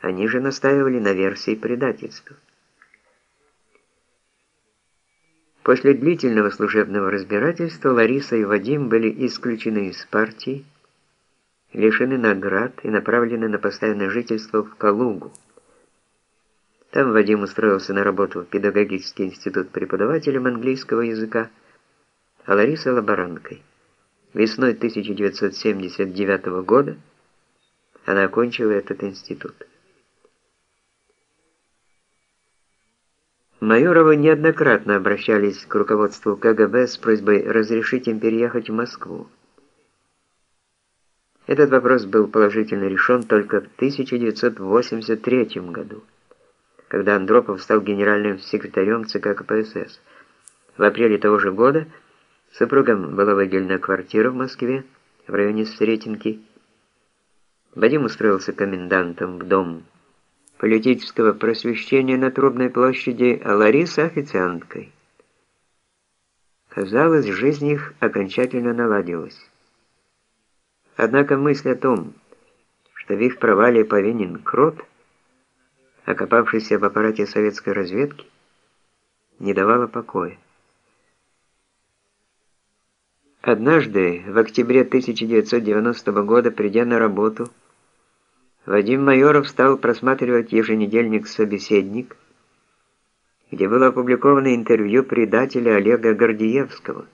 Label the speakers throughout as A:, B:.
A: Они же настаивали на версии предательства. После длительного служебного разбирательства Лариса и Вадим были исключены из партии, лишены наград и направлены на постоянное жительство в Калугу. Там Вадим устроился на работу в педагогический институт преподавателем английского языка, а Лариса – лаборанткой. Весной 1979 года она окончила этот институт. Майоровы неоднократно обращались к руководству КГБ с просьбой разрешить им переехать в Москву. Этот вопрос был положительно решен только в 1983 году, когда Андропов стал генеральным секретарем ЦК КПСС. В апреле того же года супругам была выделена квартира в Москве, в районе Сретенки. Вадим устроился комендантом в дом политического просвещения на Трубной площади, а Лариса официанткой. Казалось, жизнь их окончательно наладилась. Однако мысль о том, что в их провале повинен Крот, окопавшийся в аппарате советской разведки, не давала покоя. Однажды, в октябре 1990 года, придя на работу, Вадим Майоров стал просматривать еженедельник «Собеседник», где было опубликовано интервью предателя Олега Гордиевского,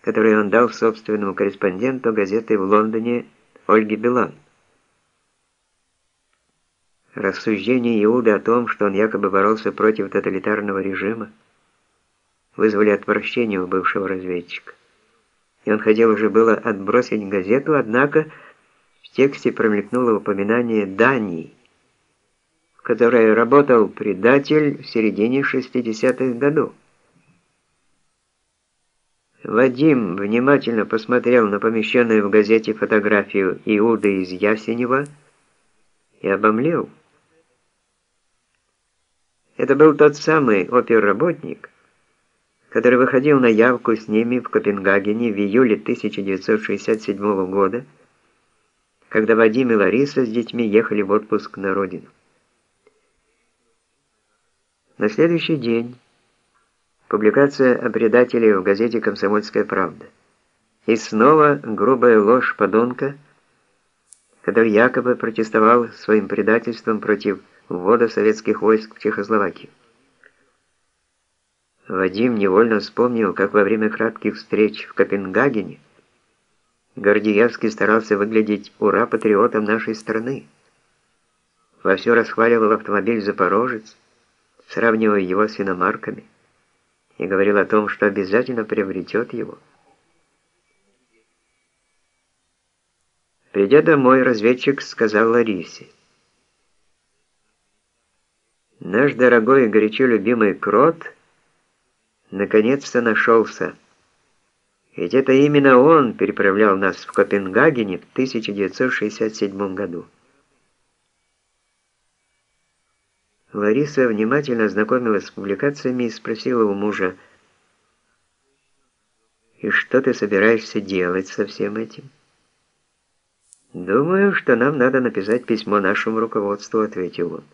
A: которое он дал собственному корреспонденту газеты в Лондоне Ольге Билан. Рассуждения Иуда о том, что он якобы боролся против тоталитарного режима, вызвали отвращение у бывшего разведчика. И он хотел уже было отбросить газету, однако тексте промелькнуло упоминание Дании, в которой работал предатель в середине 60-х годов. Вадим внимательно посмотрел на помещенную в газете фотографию Иуды из Ясенева и обомлел. Это был тот самый оперработник, который выходил на явку с ними в Копенгагене в июле 1967 года, когда Вадим и Лариса с детьми ехали в отпуск на родину. На следующий день публикация о предателе в газете «Комсомольская правда». И снова грубая ложь подонка, который якобы протестовал своим предательством против ввода советских войск в Чехословакию. Вадим невольно вспомнил, как во время кратких встреч в Копенгагене Гордиевский старался выглядеть ура-патриотом нашей страны. Вовсю расхваливал автомобиль «Запорожец», сравнивая его с иномарками, и говорил о том, что обязательно приобретет его. Придя домой, разведчик сказал Ларисе, «Наш дорогой и горячо любимый Крот наконец-то нашелся». Ведь это именно он переправлял нас в Копенгагене в 1967 году. Лариса внимательно ознакомилась с публикациями и спросила у мужа, «И что ты собираешься делать со всем этим?» «Думаю, что нам надо написать письмо нашему руководству», — ответил он.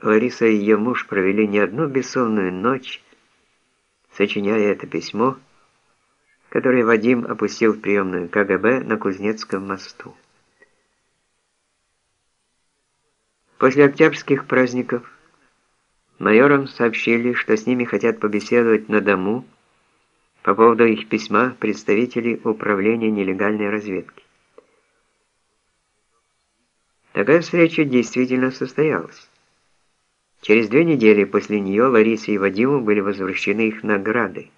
A: Лариса и ее муж провели не одну бессонную ночь, сочиняя это письмо, которое Вадим опустил в приемную КГБ на Кузнецком мосту. После октябрьских праздников майорам сообщили, что с ними хотят побеседовать на дому по поводу их письма представителей Управления нелегальной разведки. Такая встреча действительно состоялась. Через две недели после нее Ларисе и Вадиму были возвращены их награды.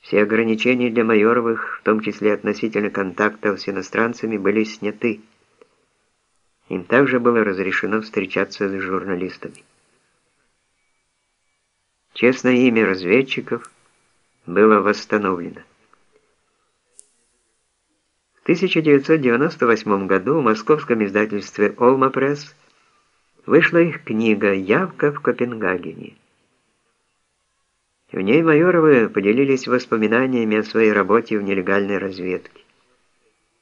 A: Все ограничения для Майоровых, в том числе относительно контактов с иностранцами, были сняты. Им также было разрешено встречаться с журналистами. Честное имя разведчиков было восстановлено. В 1998 году в московском издательстве «Олма Пресс» вышла их книга «Явка в Копенгагене». В ней Майоровы поделились воспоминаниями о своей работе в нелегальной разведке.